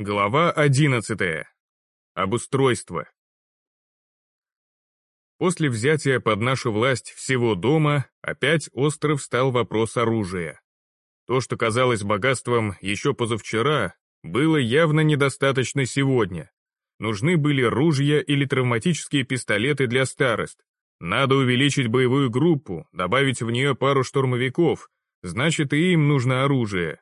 Глава 11. Обустройство. После взятия под нашу власть всего дома опять остро встал вопрос оружия. То, что казалось богатством еще позавчера, было явно недостаточно сегодня. Нужны были ружья или травматические пистолеты для старост. Надо увеличить боевую группу, добавить в нее пару штурмовиков, значит и им нужно оружие.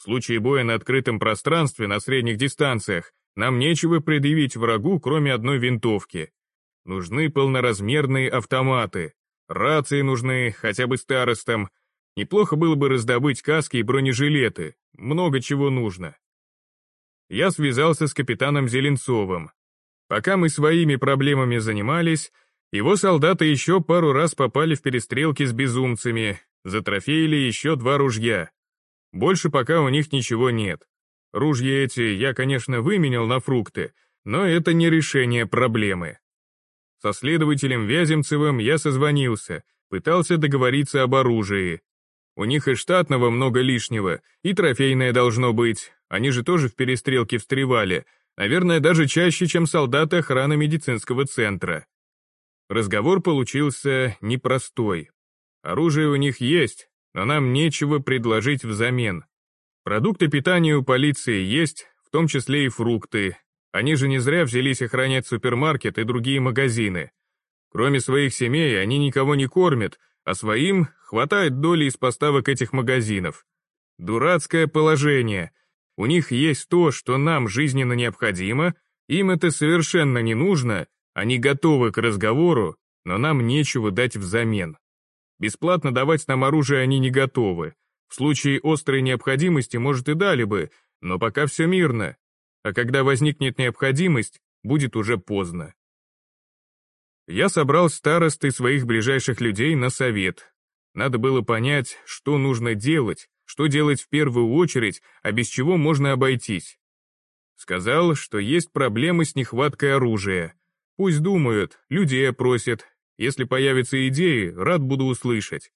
В случае боя на открытом пространстве на средних дистанциях нам нечего предъявить врагу, кроме одной винтовки. Нужны полноразмерные автоматы. Рации нужны, хотя бы старостам. Неплохо было бы раздобыть каски и бронежилеты. Много чего нужно. Я связался с капитаном Зеленцовым. Пока мы своими проблемами занимались, его солдаты еще пару раз попали в перестрелки с безумцами, затрофеили еще два ружья. Больше пока у них ничего нет. Ружья эти я, конечно, выменял на фрукты, но это не решение проблемы. Со следователем Вяземцевым я созвонился, пытался договориться об оружии. У них и штатного много лишнего, и трофейное должно быть, они же тоже в перестрелке встревали, наверное, даже чаще, чем солдаты охраны медицинского центра. Разговор получился непростой. Оружие у них есть, но нам нечего предложить взамен. Продукты питания у полиции есть, в том числе и фрукты. Они же не зря взялись охранять супермаркет и другие магазины. Кроме своих семей, они никого не кормят, а своим хватает доли из поставок этих магазинов. Дурацкое положение. У них есть то, что нам жизненно необходимо, им это совершенно не нужно, они готовы к разговору, но нам нечего дать взамен. Бесплатно давать нам оружие они не готовы. В случае острой необходимости, может, и дали бы, но пока все мирно. А когда возникнет необходимость, будет уже поздно. Я собрал старосты своих ближайших людей на совет. Надо было понять, что нужно делать, что делать в первую очередь, а без чего можно обойтись. Сказал, что есть проблемы с нехваткой оружия. Пусть думают, людей опросят, если появятся идеи, рад буду услышать.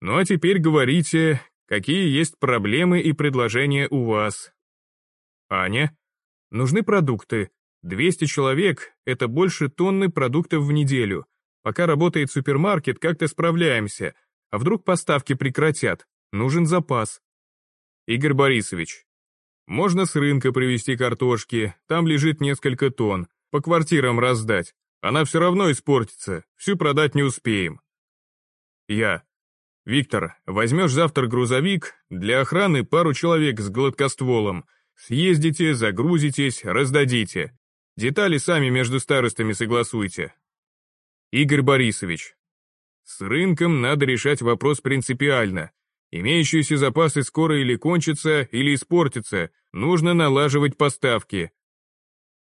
Ну а теперь говорите, какие есть проблемы и предложения у вас. Аня, нужны продукты. 200 человек — это больше тонны продуктов в неделю. Пока работает супермаркет, как-то справляемся. А вдруг поставки прекратят? Нужен запас. Игорь Борисович, можно с рынка привезти картошки, там лежит несколько тонн, по квартирам раздать. Она все равно испортится, всю продать не успеем. Я. Виктор, возьмешь завтра грузовик, для охраны пару человек с гладкостволом. Съездите, загрузитесь, раздадите. Детали сами между старостами согласуйте. Игорь Борисович. С рынком надо решать вопрос принципиально. Имеющиеся запасы скоро или кончатся, или испортятся, нужно налаживать поставки.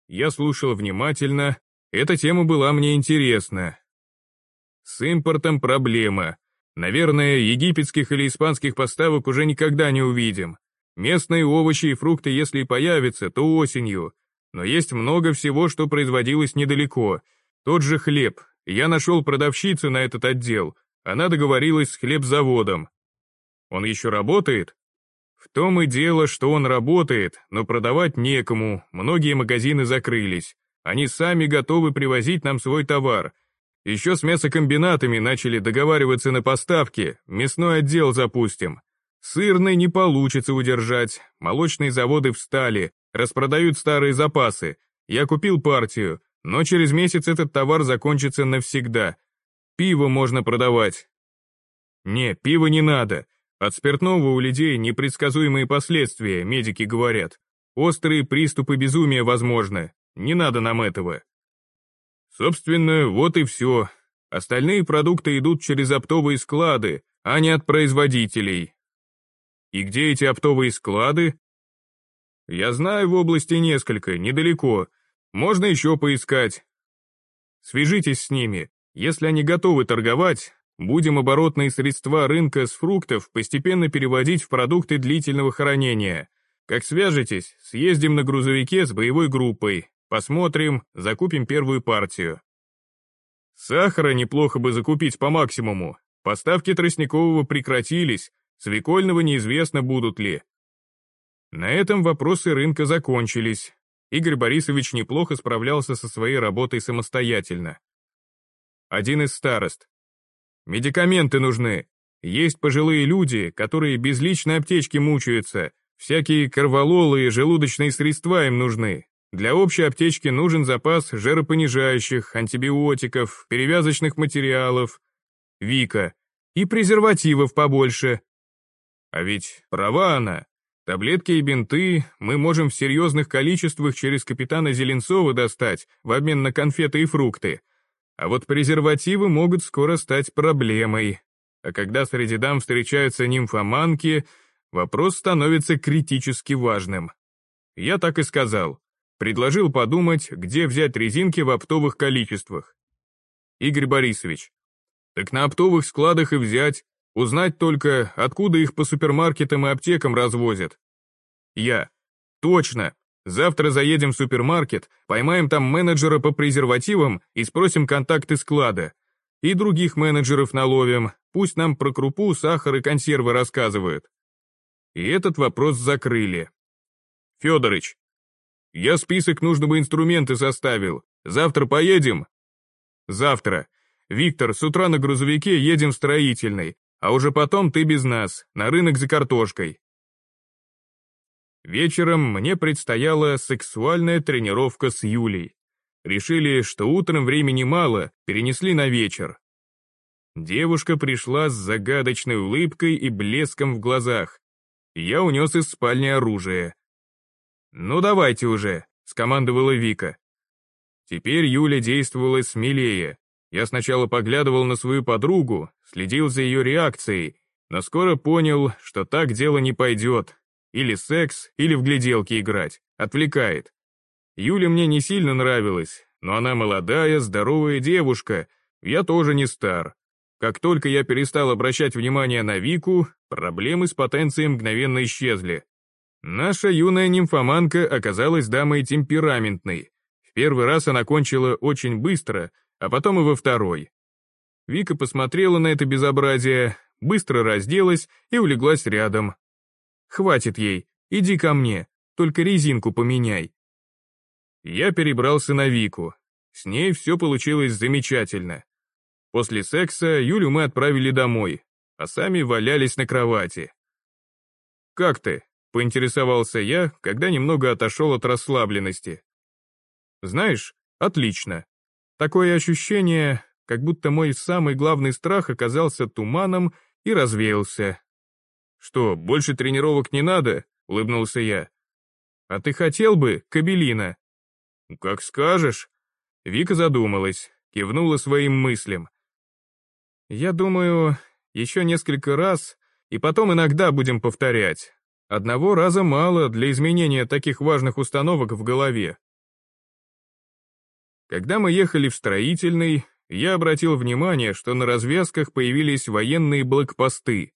Я слушал внимательно, эта тема была мне интересна. С импортом проблема. Наверное, египетских или испанских поставок уже никогда не увидим. Местные овощи и фрукты, если и появятся, то осенью. Но есть много всего, что производилось недалеко. Тот же хлеб. Я нашел продавщицу на этот отдел. Она договорилась с хлебзаводом. Он еще работает? В том и дело, что он работает, но продавать некому, многие магазины закрылись. Они сами готовы привозить нам свой товар. Еще с мясокомбинатами начали договариваться на поставки, мясной отдел запустим. Сырный не получится удержать, молочные заводы встали, распродают старые запасы. Я купил партию, но через месяц этот товар закончится навсегда. Пиво можно продавать. Не, пиво не надо. От спиртного у людей непредсказуемые последствия, медики говорят. Острые приступы безумия возможны, не надо нам этого. Собственно, вот и все. Остальные продукты идут через оптовые склады, а не от производителей. И где эти оптовые склады? Я знаю в области несколько, недалеко. Можно еще поискать. Свяжитесь с ними. Если они готовы торговать, будем оборотные средства рынка с фруктов постепенно переводить в продукты длительного хранения. Как свяжетесь, съездим на грузовике с боевой группой, Посмотрим, закупим первую партию. Сахара неплохо бы закупить по максимуму. Поставки тростникового прекратились, свекольного неизвестно будут ли. На этом вопросы рынка закончились. Игорь Борисович неплохо справлялся со своей работой самостоятельно. Один из старост. Медикаменты нужны. Есть пожилые люди, которые без личной аптечки мучаются. Всякие корвалолы и желудочные средства им нужны. Для общей аптечки нужен запас жиропонижающих, антибиотиков, перевязочных материалов. Вика. И презервативов побольше. А ведь права она. Таблетки и бинты мы можем в серьезных количествах через капитана Зеленцова достать в обмен на конфеты и фрукты. А вот презервативы могут скоро стать проблемой. А когда среди дам встречаются нимфоманки, вопрос становится критически важным. Я так и сказал. Предложил подумать, где взять резинки в оптовых количествах. Игорь Борисович. Так на оптовых складах и взять, Узнать только, откуда их по супермаркетам и аптекам развозят. Я. Точно. Завтра заедем в супермаркет, поймаем там менеджера по презервативам и спросим контакты склада. И других менеджеров наловим, пусть нам про крупу, сахар и консервы рассказывают. И этот вопрос закрыли. Федорыч, я список нужного инструмента составил. Завтра поедем? Завтра. Виктор, с утра на грузовике едем в строительный, а уже потом ты без нас, на рынок за картошкой. Вечером мне предстояла сексуальная тренировка с Юлей. Решили, что утром времени мало, перенесли на вечер. Девушка пришла с загадочной улыбкой и блеском в глазах. Я унес из спальни оружие. «Ну давайте уже», — скомандовала Вика. Теперь Юля действовала смелее, я сначала поглядывал на свою подругу, следил за ее реакцией, но скоро понял, что так дело не пойдет. Или секс, или в гляделки играть. Отвлекает. Юля мне не сильно нравилась, но она молодая, здоровая девушка, я тоже не стар. Как только я перестал обращать внимание на Вику, проблемы с потенцией мгновенно исчезли. Наша юная нимфоманка оказалась дамой темпераментной. В первый раз она кончила очень быстро — а потом и во второй. Вика посмотрела на это безобразие, быстро разделась и улеглась рядом. «Хватит ей, иди ко мне, только резинку поменяй». Я перебрался на Вику. С ней все получилось замечательно. После секса Юлю мы отправили домой, а сами валялись на кровати. «Как ты?» — поинтересовался я, когда немного отошел от расслабленности. «Знаешь, отлично. Такое ощущение, как будто мой самый главный страх оказался туманом и развеялся. «Что, больше тренировок не надо?» — улыбнулся я. «А ты хотел бы, Кабелина?» «Как скажешь». Вика задумалась, кивнула своим мыслям. «Я думаю, еще несколько раз, и потом иногда будем повторять. Одного раза мало для изменения таких важных установок в голове. Когда мы ехали в строительный, я обратил внимание, что на развязках появились военные блокпосты.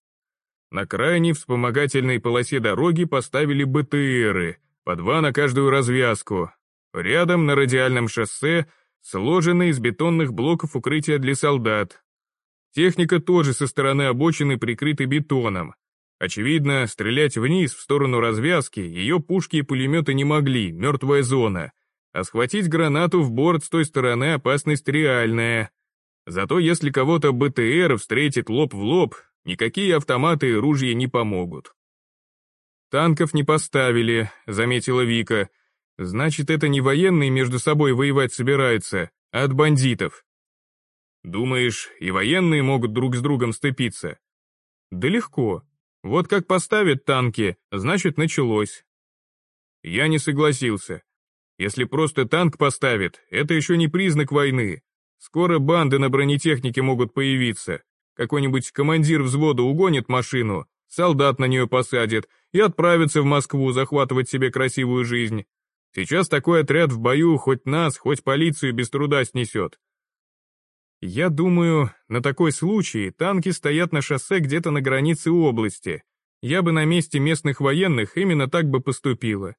На крайней вспомогательной полосе дороги поставили БТРы, по два на каждую развязку. Рядом на радиальном шоссе сложены из бетонных блоков укрытия для солдат. Техника тоже со стороны обочины прикрыта бетоном. Очевидно, стрелять вниз в сторону развязки ее пушки и пулеметы не могли, мертвая зона а схватить гранату в борт с той стороны опасность реальная. Зато если кого-то БТР встретит лоб в лоб, никакие автоматы и ружья не помогут. «Танков не поставили», — заметила Вика. «Значит, это не военные между собой воевать собираются, а от бандитов». «Думаешь, и военные могут друг с другом сцепиться?» «Да легко. Вот как поставят танки, значит, началось». Я не согласился. Если просто танк поставит, это еще не признак войны. Скоро банды на бронетехнике могут появиться. Какой-нибудь командир взвода угонит машину, солдат на нее посадит и отправится в Москву захватывать себе красивую жизнь. Сейчас такой отряд в бою хоть нас, хоть полицию без труда снесет. Я думаю, на такой случай танки стоят на шоссе где-то на границе области. Я бы на месте местных военных именно так бы поступила.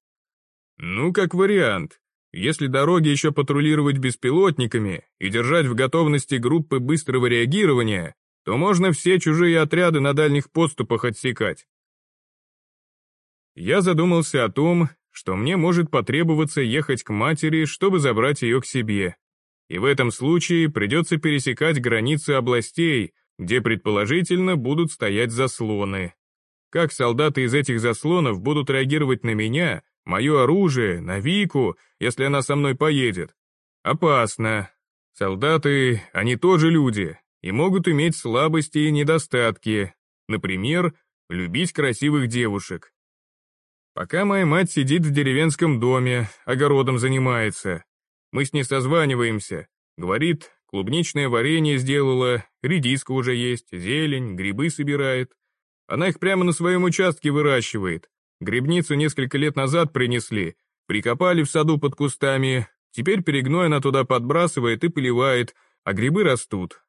Ну, как вариант. Если дороги еще патрулировать беспилотниками и держать в готовности группы быстрого реагирования, то можно все чужие отряды на дальних подступах отсекать. Я задумался о том, что мне может потребоваться ехать к матери, чтобы забрать ее к себе. И в этом случае придется пересекать границы областей, где предположительно будут стоять заслоны. Как солдаты из этих заслонов будут реагировать на меня, мое оружие, на Вику, если она со мной поедет? Опасно. Солдаты, они тоже люди, и могут иметь слабости и недостатки. Например, любить красивых девушек. Пока моя мать сидит в деревенском доме, огородом занимается. Мы с ней созваниваемся. Говорит, клубничное варенье сделала, редиска уже есть, зелень, грибы собирает. Она их прямо на своем участке выращивает. Грибницу несколько лет назад принесли, прикопали в саду под кустами, теперь перегной она туда подбрасывает и поливает, а грибы растут.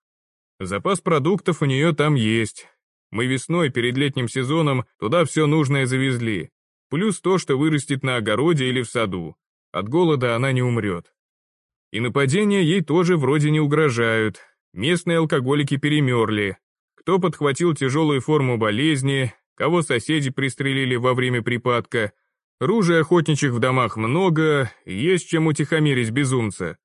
Запас продуктов у нее там есть. Мы весной перед летним сезоном туда все нужное завезли. Плюс то, что вырастет на огороде или в саду. От голода она не умрет. И нападения ей тоже вроде не угрожают. Местные алкоголики перемерли, кто подхватил тяжелую форму болезни, кого соседи пристрелили во время припадка. Ружей охотничьих в домах много, есть чем утихомирить безумца.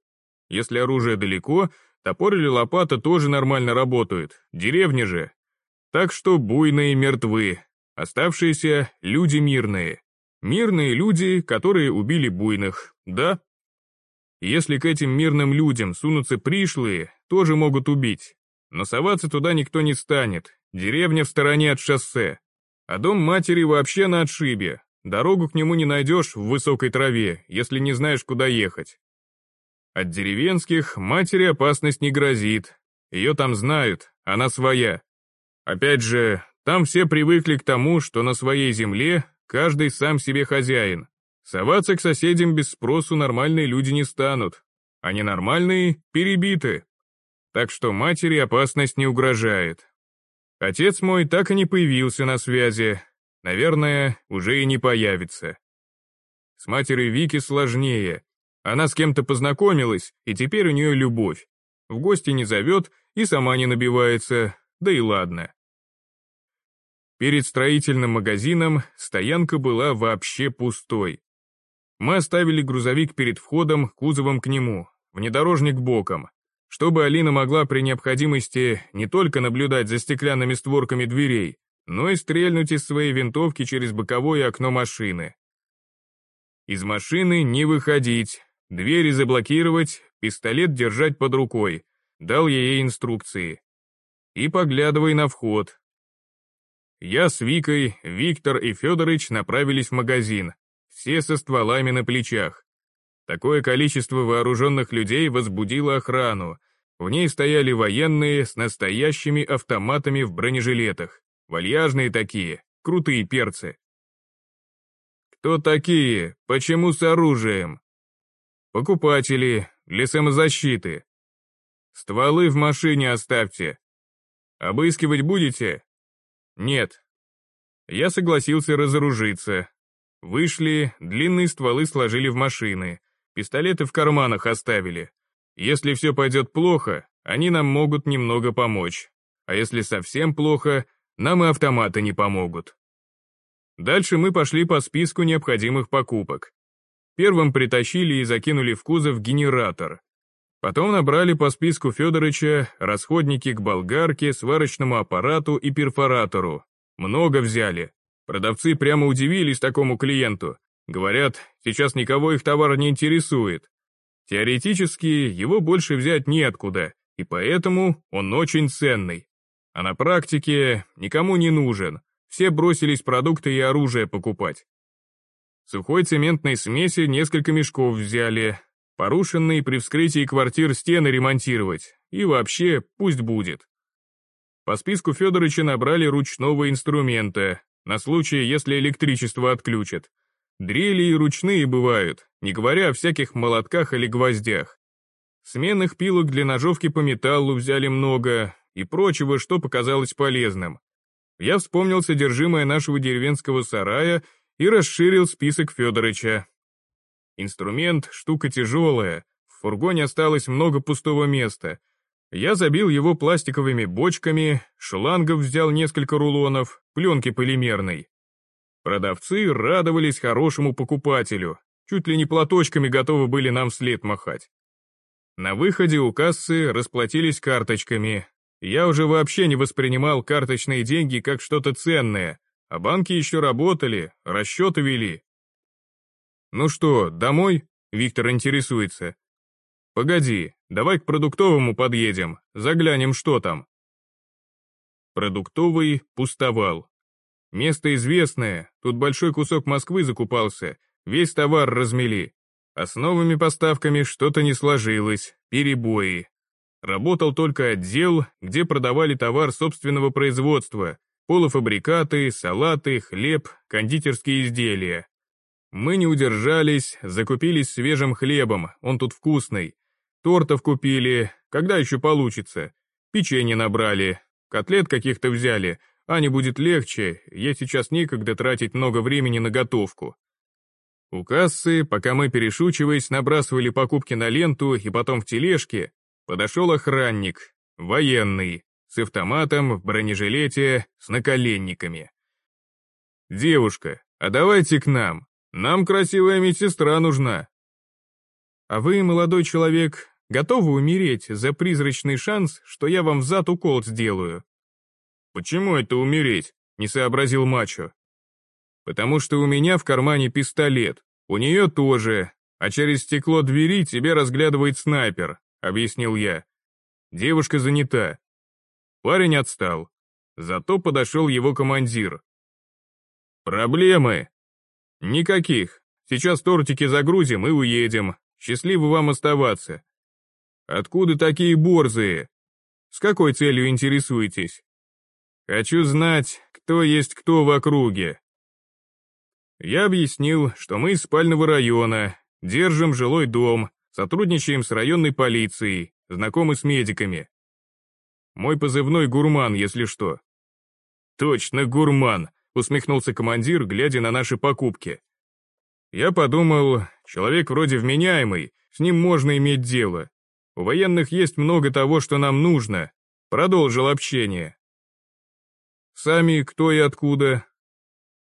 Если оружие далеко, топор или лопата тоже нормально работают, деревни же. Так что буйные мертвы, оставшиеся люди мирные. Мирные люди, которые убили буйных, да? Если к этим мирным людям сунутся пришлые, тоже могут убить. Но соваться туда никто не станет, деревня в стороне от шоссе. А дом матери вообще на отшибе, дорогу к нему не найдешь в высокой траве, если не знаешь, куда ехать. От деревенских матери опасность не грозит, ее там знают, она своя. Опять же, там все привыкли к тому, что на своей земле каждый сам себе хозяин. Соваться к соседям без спросу нормальные люди не станут, а ненормальные перебиты, так что матери опасность не угрожает. Отец мой так и не появился на связи, наверное, уже и не появится. С матерью Вики сложнее. Она с кем-то познакомилась, и теперь у нее любовь. В гости не зовет и сама не набивается, да и ладно. Перед строительным магазином стоянка была вообще пустой. Мы оставили грузовик перед входом, кузовом к нему, внедорожник боком чтобы Алина могла при необходимости не только наблюдать за стеклянными створками дверей, но и стрельнуть из своей винтовки через боковое окно машины. Из машины не выходить, двери заблокировать, пистолет держать под рукой, дал ей инструкции. И поглядывай на вход. Я с Викой, Виктор и Федорович направились в магазин, все со стволами на плечах. Такое количество вооруженных людей возбудило охрану. В ней стояли военные с настоящими автоматами в бронежилетах. Вальяжные такие, крутые перцы. Кто такие? Почему с оружием? Покупатели, для самозащиты. Стволы в машине оставьте. Обыскивать будете? Нет. Я согласился разоружиться. Вышли, длинные стволы сложили в машины, Пистолеты в карманах оставили. Если все пойдет плохо, они нам могут немного помочь. А если совсем плохо, нам и автоматы не помогут. Дальше мы пошли по списку необходимых покупок. Первым притащили и закинули в кузов генератор. Потом набрали по списку Федорыча расходники к болгарке, сварочному аппарату и перфоратору. Много взяли. Продавцы прямо удивились такому клиенту, Говорят, сейчас никого их товар не интересует. Теоретически, его больше взять неоткуда, и поэтому он очень ценный. А на практике никому не нужен, все бросились продукты и оружие покупать. Сухой цементной смеси несколько мешков взяли, порушенные при вскрытии квартир стены ремонтировать, и вообще пусть будет. По списку Федоровича набрали ручного инструмента, на случай, если электричество отключат, Дрели и ручные бывают, не говоря о всяких молотках или гвоздях. Сменных пилок для ножовки по металлу взяли много и прочего, что показалось полезным. Я вспомнил содержимое нашего деревенского сарая и расширил список Федорыча. Инструмент — штука тяжелая, в фургоне осталось много пустого места. Я забил его пластиковыми бочками, шлангов взял несколько рулонов, пленки полимерной. Продавцы радовались хорошему покупателю, чуть ли не платочками готовы были нам вслед махать. На выходе у кассы расплатились карточками. Я уже вообще не воспринимал карточные деньги как что-то ценное, а банки еще работали, расчеты вели. «Ну что, домой?» — Виктор интересуется. «Погоди, давай к продуктовому подъедем, заглянем, что там». Продуктовый пустовал. Место известное, тут большой кусок Москвы закупался, весь товар размели. А с новыми поставками что-то не сложилось, перебои. Работал только отдел, где продавали товар собственного производства, полуфабрикаты, салаты, хлеб, кондитерские изделия. Мы не удержались, закупились свежим хлебом, он тут вкусный. Тортов купили, когда еще получится. Печенье набрали, котлет каких-то взяли, а не будет легче, я сейчас некогда тратить много времени на готовку. У кассы, пока мы перешучиваясь набрасывали покупки на ленту и потом в тележке, подошел охранник, военный, с автоматом, в бронежилете, с наколенниками. «Девушка, а давайте к нам, нам красивая медсестра нужна». «А вы, молодой человек, готовы умереть за призрачный шанс, что я вам в зад укол сделаю?» «Почему это умереть?» — не сообразил мачо. «Потому что у меня в кармане пистолет, у нее тоже, а через стекло двери тебе разглядывает снайпер», — объяснил я. Девушка занята. Парень отстал. Зато подошел его командир. «Проблемы?» «Никаких. Сейчас тортики загрузим и уедем. Счастливо вам оставаться». «Откуда такие борзые? С какой целью интересуетесь?» «Хочу знать, кто есть кто в округе». Я объяснил, что мы из спального района, держим жилой дом, сотрудничаем с районной полицией, знакомы с медиками. Мой позывной гурман, если что». «Точно, гурман», — усмехнулся командир, глядя на наши покупки. Я подумал, человек вроде вменяемый, с ним можно иметь дело. У военных есть много того, что нам нужно. Продолжил общение. Сами кто и откуда?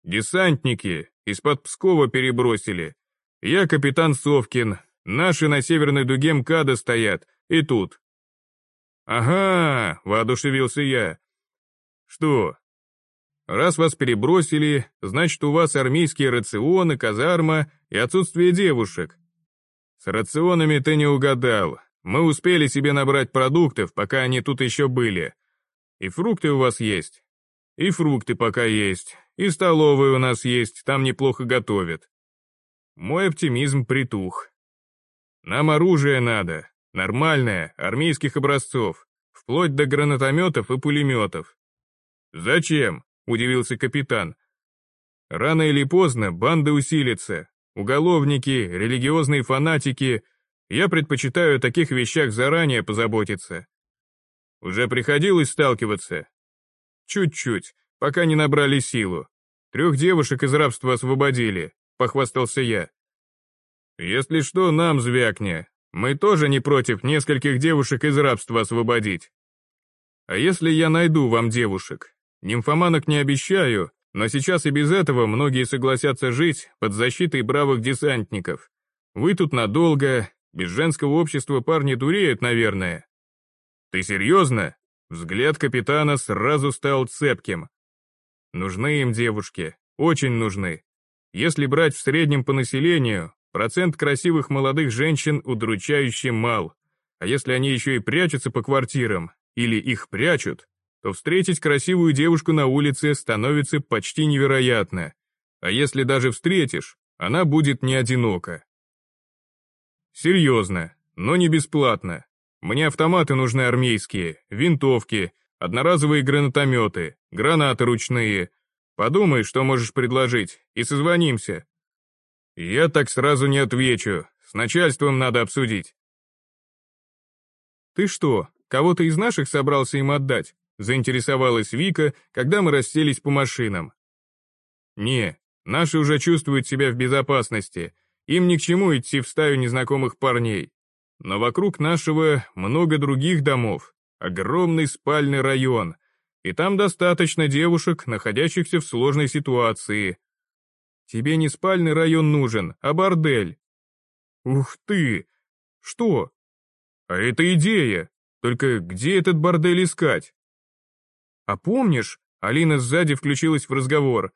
Десантники, из-под Пскова перебросили. Я капитан Совкин, наши на северной дуге МКАДа стоят, и тут. «Ага», — воодушевился я. «Что? Раз вас перебросили, значит, у вас армейские рационы, казарма и отсутствие девушек. С рационами ты не угадал. Мы успели себе набрать продуктов, пока они тут еще были. И фрукты у вас есть. И фрукты пока есть. И столовая у нас есть, там неплохо готовят. Мой оптимизм притух. Нам оружие надо, Нормальная, армейских образцов, вплоть до гранатометов и пулеметов. «Зачем?» — удивился капитан. «Рано или поздно банды усилятся. Уголовники, религиозные фанатики. Я предпочитаю о таких вещах заранее позаботиться. Уже приходилось сталкиваться? Чуть-чуть, пока не набрали силу. Трех девушек из рабства освободили, похвастался я. Если что, нам звякни, мы тоже не против нескольких девушек из рабства освободить. А если я найду вам девушек? Нимфоманок не обещаю, но сейчас и без этого многие согласятся жить под защитой бравых десантников. Вы тут надолго, без женского общества парни дуреют, наверное. Ты серьезно? Взгляд капитана сразу стал цепким. Нужны им девушки, очень нужны. Если брать в среднем по населению, Процент красивых молодых женщин удручающе мал, а если они еще и прячутся по квартирам, или их прячут, то встретить красивую девушку на улице становится почти невероятно, а если даже встретишь, она будет не одинока. Серьезно, но не бесплатно. Мне автоматы нужны армейские, винтовки, одноразовые гранатометы, гранаты ручные. Подумай, что можешь предложить, и созвонимся. «Я так сразу не отвечу. С начальством надо обсудить». «Ты что, кого-то из наших собрался им отдать?» заинтересовалась Вика, когда мы расселись по машинам. «Не, наши уже чувствуют себя в безопасности. Им ни к чему идти в стаю незнакомых парней. Но вокруг нашего много других домов, огромный спальный район, и там достаточно девушек, находящихся в сложной ситуации. Тебе не спальный район нужен, а бордель. Ух ты! Что? А это идея. Только где этот бордель искать? А помнишь, Алина сзади включилась в разговор.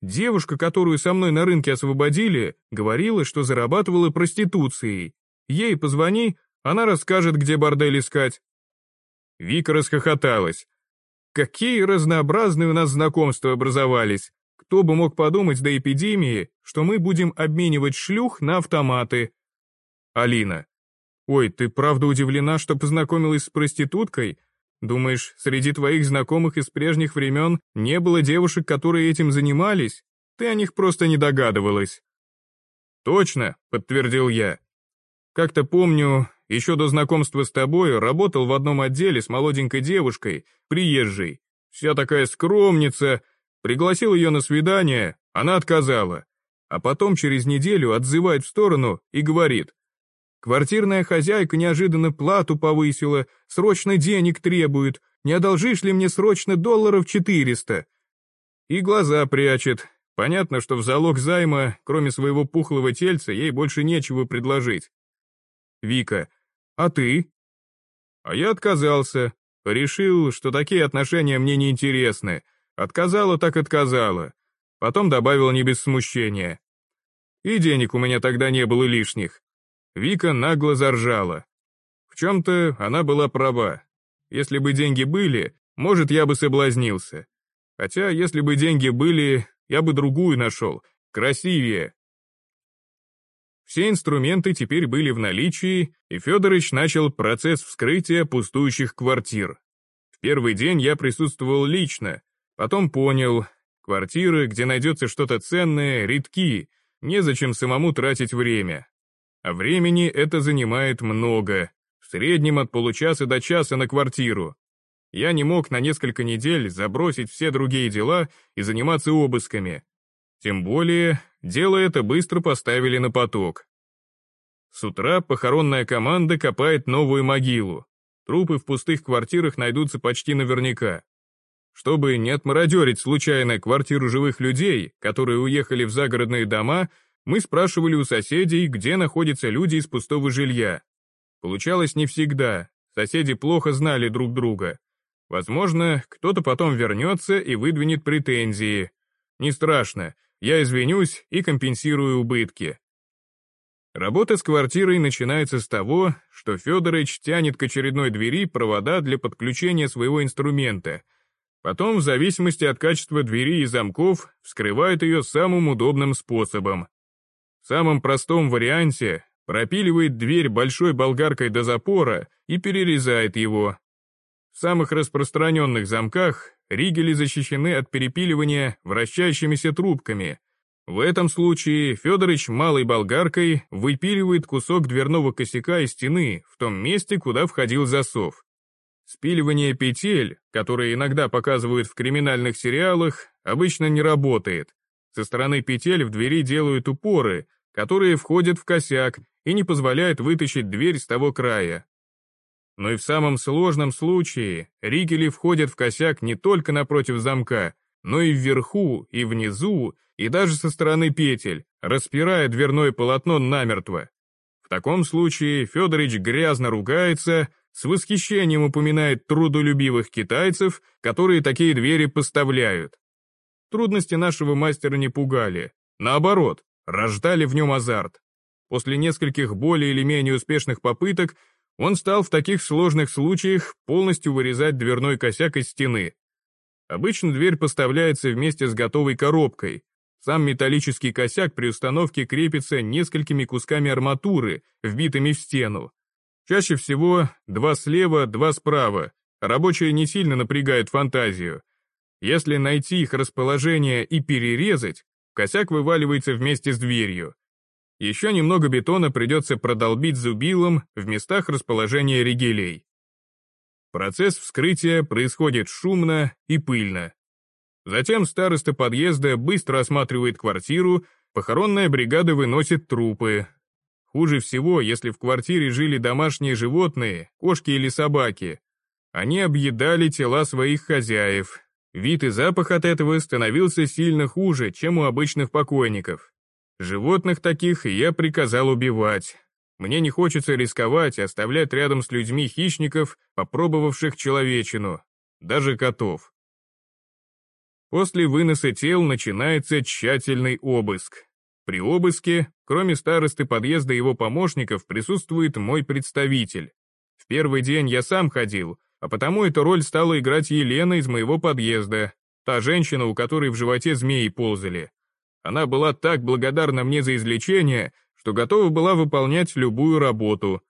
Девушка, которую со мной на рынке освободили, говорила, что зарабатывала проституцией. Ей позвони, она расскажет, где бордель искать. Вика расхохоталась. Какие разнообразные у нас знакомства образовались. Кто бы мог подумать до эпидемии, что мы будем обменивать шлюх на автоматы. Алина. Ой, ты правда удивлена, что познакомилась с проституткой? Думаешь, среди твоих знакомых из прежних времен не было девушек, которые этим занимались? Ты о них просто не догадывалась. Точно, подтвердил я. Как-то помню, еще до знакомства с тобой работал в одном отделе с молоденькой девушкой, приезжей. Вся такая скромница. Пригласил ее на свидание, она отказала. А потом через неделю отзывает в сторону и говорит, Квартирная хозяйка неожиданно плату повысила, срочно денег требует, не одолжишь ли мне срочно долларов 400? И глаза прячет. Понятно, что в залог займа, кроме своего пухлого тельца, ей больше нечего предложить. Вика, а ты? А я отказался. Решил, что такие отношения мне не интересны. Отказала так отказала. Потом добавил не без смущения. И денег у меня тогда не было лишних. Вика нагло заржала. В чем-то она была права. Если бы деньги были, может, я бы соблазнился. Хотя, если бы деньги были, я бы другую нашел, красивее. Все инструменты теперь были в наличии, и Федорович начал процесс вскрытия пустующих квартир. В первый день я присутствовал лично, потом понял, квартиры, где найдется что-то ценное, редки, незачем самому тратить время. А времени это занимает много, в среднем от получаса до часа на квартиру. Я не мог на несколько недель забросить все другие дела и заниматься обысками. Тем более, дело это быстро поставили на поток. С утра похоронная команда копает новую могилу. Трупы в пустых квартирах найдутся почти наверняка. Чтобы не отмародерить случайно квартиру живых людей, которые уехали в загородные дома, мы спрашивали у соседей, где находятся люди из пустого жилья. Получалось не всегда, соседи плохо знали друг друга. Возможно, кто-то потом вернется и выдвинет претензии. Не страшно, я извинюсь и компенсирую убытки. Работа с квартирой начинается с того, что Федорович тянет к очередной двери провода для подключения своего инструмента. Потом, в зависимости от качества двери и замков, вскрывает ее самым удобным способом. В самом простом варианте пропиливает дверь большой болгаркой до запора и перерезает его. В самых распространенных замках ригели защищены от перепиливания вращающимися трубками. В этом случае Федорович малой болгаркой выпиливает кусок дверного косяка из стены в том месте, куда входил засов. Спиливание петель, которые иногда показывают в криминальных сериалах, обычно не работает. Со стороны петель в двери делают упоры, которые входят в косяк и не позволяют вытащить дверь с того края. Но и в самом сложном случае ригели входят в косяк не только напротив замка, но и вверху, и внизу, и даже со стороны петель, распирая дверное полотно намертво. В таком случае Федорович грязно ругается, с восхищением упоминает трудолюбивых китайцев, которые такие двери поставляют. Трудности нашего мастера не пугали. Наоборот, рождали в нем азарт. После нескольких более или менее успешных попыток он стал в таких сложных случаях полностью вырезать дверной косяк из стены. Обычно дверь поставляется вместе с готовой коробкой. Сам металлический косяк при установке крепится несколькими кусками арматуры, вбитыми в стену. Чаще всего два слева, два справа. Рабочие не сильно напрягают фантазию. Если найти их расположение и перерезать, Косяк вываливается вместе с дверью. Еще немного бетона придется продолбить зубилом в местах расположения ригелей. Процесс вскрытия происходит шумно и пыльно. Затем староста подъезда быстро осматривает квартиру, похоронная бригада выносит трупы. Хуже всего, если в квартире жили домашние животные, кошки или собаки. Они объедали тела своих хозяев, Вид и запах от этого становился сильно хуже, чем у обычных покойников. Животных таких я приказал убивать. Мне не хочется рисковать и оставлять рядом с людьми хищников, попробовавших человечину, даже котов. После выноса тел начинается тщательный обыск. При обыске, кроме старосты подъезда и его помощников, присутствует мой представитель. В первый день я сам ходил, а потому эту роль стала играть Елена из моего подъезда, та женщина, у которой в животе змеи ползали. Она была так благодарна мне за излечение, что готова была выполнять любую работу.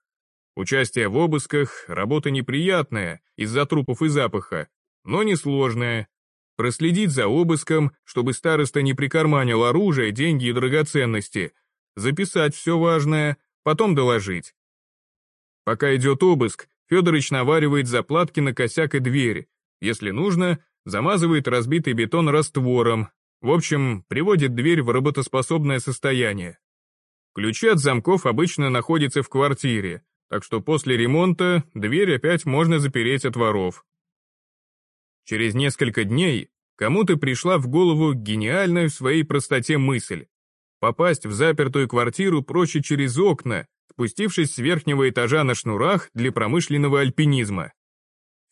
Участие в обысках – работа неприятная, из-за трупов и запаха, но несложная. Проследить за обыском, чтобы староста не прикарманил оружие, деньги и драгоценности, записать все важное, потом доложить. Пока идет обыск, Федорович наваривает заплатки на косяк и дверь. Если нужно, замазывает разбитый бетон раствором, в общем, приводит дверь в работоспособное состояние. Ключи от замков обычно находятся в квартире, так что после ремонта дверь опять можно запереть от воров. Через несколько дней кому-то пришла в голову гениальная в своей простоте мысль. Попасть в запертую квартиру проще через окна, спустившись с верхнего этажа на шнурах для промышленного альпинизма.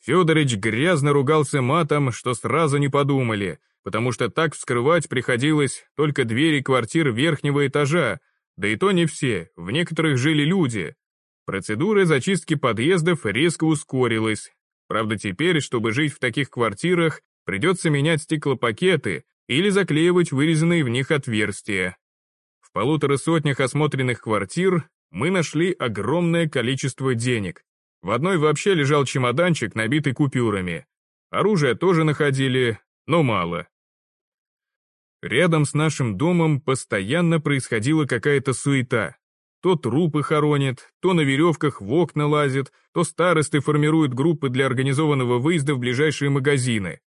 Федорович грязно ругался матом, что сразу не подумали, потому что так вскрывать приходилось только двери квартир верхнего этажа, да и то не все, в некоторых жили люди. Процедура зачистки подъездов резко ускорилась. Правда, теперь, чтобы жить в таких квартирах, придется менять стеклопакеты или заклеивать вырезанные в них отверстия. В полутора сотнях осмотренных квартир мы нашли огромное количество денег. В одной вообще лежал чемоданчик, набитый купюрами. Оружие тоже находили, но мало. Рядом с нашим домом постоянно происходила какая-то суета. То трупы хоронят, то на веревках в окна лазят, то старосты формируют группы для организованного выезда в ближайшие магазины.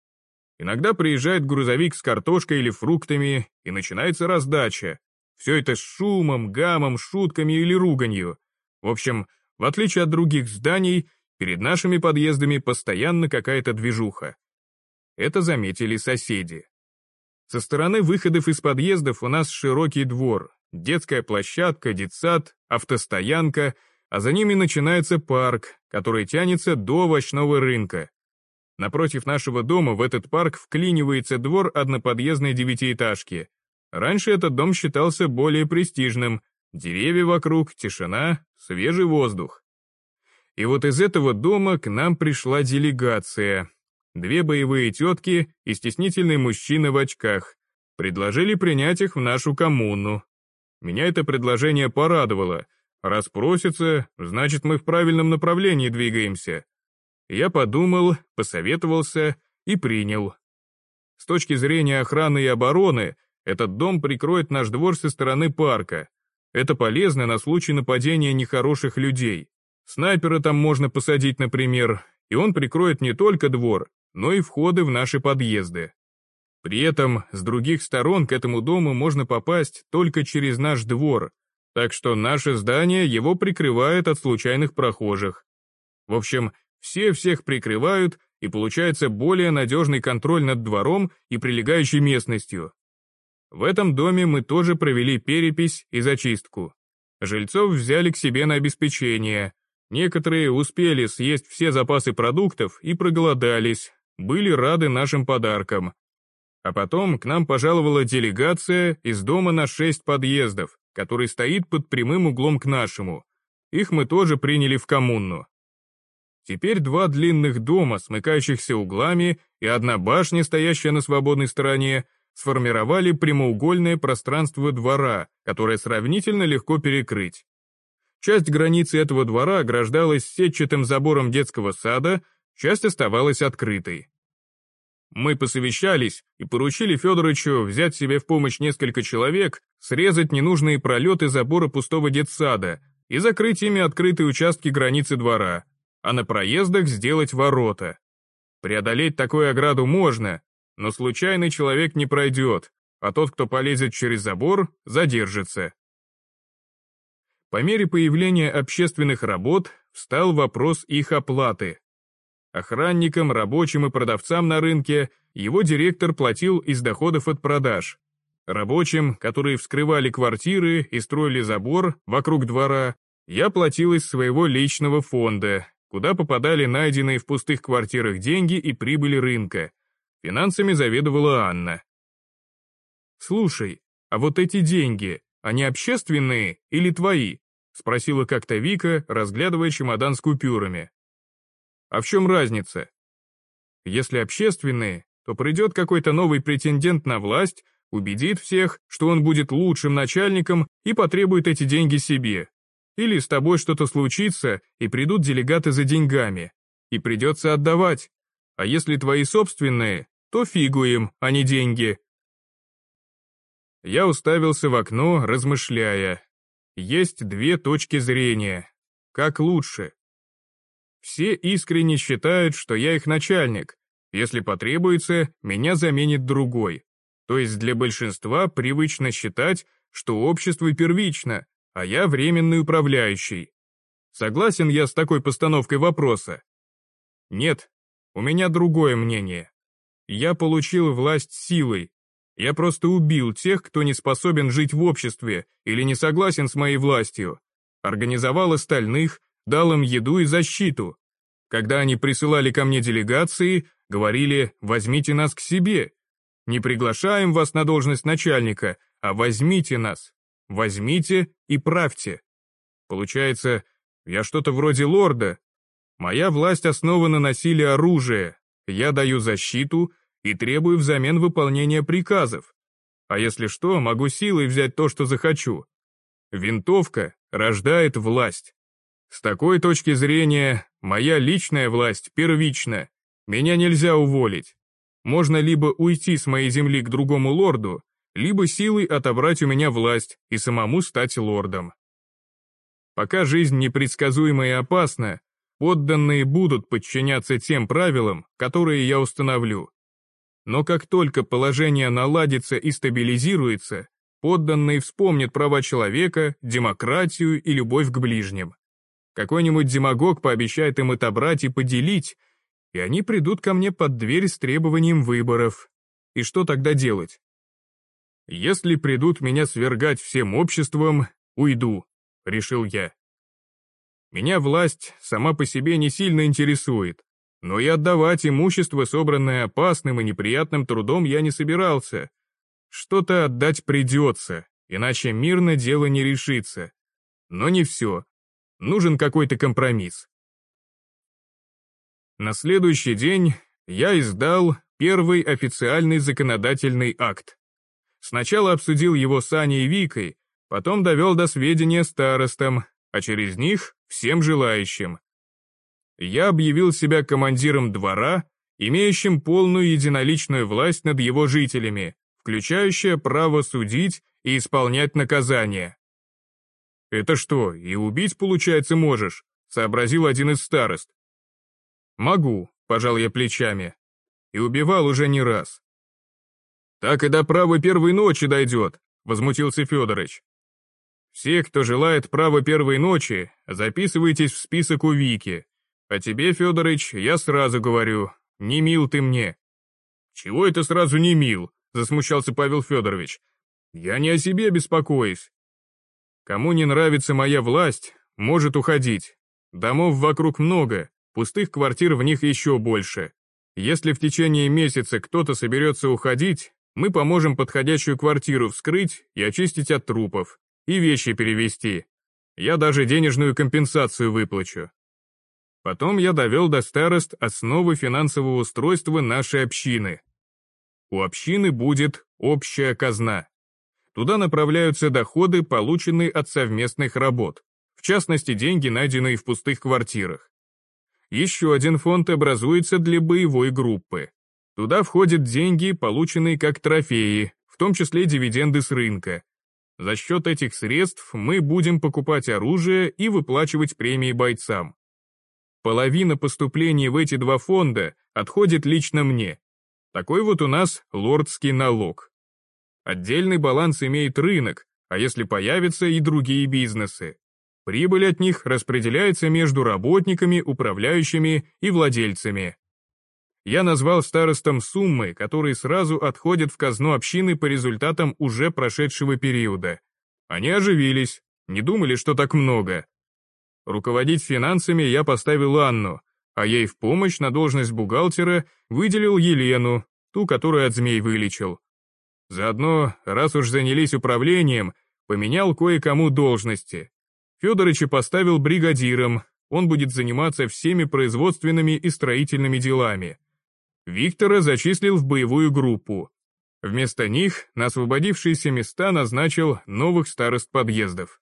Иногда приезжает грузовик с картошкой или фруктами, и начинается раздача. Все это с шумом, гамом, шутками или руганью. В общем, в отличие от других зданий, перед нашими подъездами постоянно какая-то движуха. Это заметили соседи. Со стороны выходов из подъездов у нас широкий двор, детская площадка, детсад, автостоянка, а за ними начинается парк, который тянется до овощного рынка. Напротив нашего дома в этот парк вклинивается двор одноподъездной девятиэтажки. Раньше этот дом считался более престижным, деревья вокруг, тишина, свежий воздух. И вот из этого дома к нам пришла делегация, две боевые тетки и стеснительный мужчина в очках, предложили принять их в нашу коммуну. Меня это предложение порадовало. Раз просится, значит мы в правильном направлении двигаемся. Я подумал, посоветовался и принял. С точки зрения охраны и обороны, этот дом прикроет наш двор со стороны парка. Это полезно на случай нападения нехороших людей. Снайпера там можно посадить, например, и он прикроет не только двор, но и входы в наши подъезды. При этом с других сторон к этому дому можно попасть только через наш двор, так что наше здание его прикрывает от случайных прохожих. В общем, все всех прикрывают, и получается более надежный контроль над двором и прилегающей местностью. В этом доме мы тоже провели перепись и зачистку. Жильцов взяли к себе на обеспечение. Некоторые успели съесть все запасы продуктов и проголодались, были рады нашим подаркам. А потом к нам пожаловала делегация из дома на шесть подъездов, который стоит под прямым углом к нашему. Их мы тоже приняли в коммуну. Теперь два длинных дома, смыкающихся углами, и одна башня, стоящая на свободной стороне, сформировали прямоугольное пространство двора, которое сравнительно легко перекрыть. Часть границы этого двора ограждалась сетчатым забором детского сада, часть оставалась открытой. Мы посовещались и поручили Федоровичу взять себе в помощь несколько человек, срезать ненужные пролеты забора пустого детсада и закрыть ими открытые участки границы двора, а на проездах сделать ворота. Преодолеть такую ограду можно, но случайный человек не пройдет, а тот, кто полезет через забор, задержится. По мере появления общественных работ встал вопрос их оплаты. Охранникам, рабочим и продавцам на рынке его директор платил из доходов от продаж. Рабочим, которые вскрывали квартиры и строили забор вокруг двора, я платил из своего личного фонда, куда попадали найденные в пустых квартирах деньги и прибыли рынка. Финансами заведовала Анна. «Слушай, а вот эти деньги, они общественные или твои?» спросила как-то Вика, разглядывая чемодан с купюрами. «А в чем разница?» «Если общественные, то придет какой-то новый претендент на власть, убедит всех, что он будет лучшим начальником и потребует эти деньги себе. Или с тобой что-то случится, и придут делегаты за деньгами. И придется отдавать. А если твои собственные, то фигу им, а не деньги. Я уставился в окно, размышляя. Есть две точки зрения. Как лучше? Все искренне считают, что я их начальник, если потребуется, меня заменит другой. То есть для большинства привычно считать, что общество первично, а я временный управляющий. Согласен я с такой постановкой вопроса? Нет, у меня другое мнение. Я получил власть силой. Я просто убил тех, кто не способен жить в обществе или не согласен с моей властью. Организовал остальных, дал им еду и защиту. Когда они присылали ко мне делегации, Говорили, возьмите нас к себе. Не приглашаем вас на должность начальника, а возьмите нас. Возьмите и правьте. Получается, я что-то вроде лорда. Моя власть основана на силе оружия. Я даю защиту и требую взамен выполнения приказов. А если что, могу силой взять то, что захочу. Винтовка рождает власть. С такой точки зрения, моя личная власть первична, меня нельзя уволить. Можно либо уйти с моей земли к другому лорду, либо силой отобрать у меня власть и самому стать лордом. Пока жизнь непредсказуема и опасна, подданные будут подчиняться тем правилам, которые я установлю. Но как только положение наладится и стабилизируется, подданные вспомнят права человека, демократию и любовь к ближним. Какой-нибудь демагог пообещает им отобрать и поделить, и они придут ко мне под дверь с требованием выборов. И что тогда делать? Если придут меня свергать всем обществом, уйду, решил я. Меня власть сама по себе не сильно интересует, но и отдавать имущество, собранное опасным и неприятным трудом, я не собирался. Что-то отдать придется, иначе мирно дело не решится. Но не все. Нужен какой-то компромисс. На следующий день я издал первый официальный законодательный акт. Сначала обсудил его с Аней и Викой, потом довел до сведения старостам, а через них всем желающим. Я объявил себя командиром двора, имеющим полную единоличную власть над его жителями, включающая право судить и исполнять наказания. «Это что, и убить, получается, можешь?» — сообразил один из старост. «Могу», — пожал я плечами. И убивал уже не раз. «Так и до права первой ночи дойдет», — возмутился Федорович. «Все, кто желает права первой ночи, записывайтесь в список у Вики. А тебе, Федорович, я сразу говорю, не мил ты мне». «Чего это сразу не мил?» — засмущался Павел Федорович. «Я не о себе беспокоюсь. Кому не нравится моя власть, может уходить. Домов вокруг много, Пустых квартир в них еще больше. Если в течение месяца кто-то соберется уходить, мы поможем подходящую квартиру вскрыть и очистить от трупов, и вещи перевести. Я даже денежную компенсацию выплачу. Потом я довел до старост основы финансового устройства нашей общины. У общины будет общая казна. Туда направляются доходы, полученные от совместных работ, в частности деньги, найденные в пустых квартирах. Еще один фонд образуется для боевой группы. Туда входят деньги, полученные как трофеи, в том числе дивиденды с рынка. За счет этих средств мы будем покупать оружие и выплачивать премии бойцам. Половина поступлений в эти два фонда отходит лично мне. Такой вот у нас лордский налог. Отдельный баланс имеет рынок, а если появятся и другие бизнесы. Прибыль от них распределяется между работниками, управляющими и владельцами. Я назвал старостам суммы, которые сразу отходят в казну общины по результатам уже прошедшего периода. Они оживились, не думали, что так много. Руководить финансами я поставил Анну, а ей в помощь на должность бухгалтера выделил Елену, ту, которую от змей вылечил. Заодно, раз уж занялись управлением, поменял кое-кому должности. Федорыча поставил бригадиром, он будет заниматься всеми производственными и строительными делами. Виктора зачислил в боевую группу. Вместо них на освободившиеся места назначил новых старост подъездов.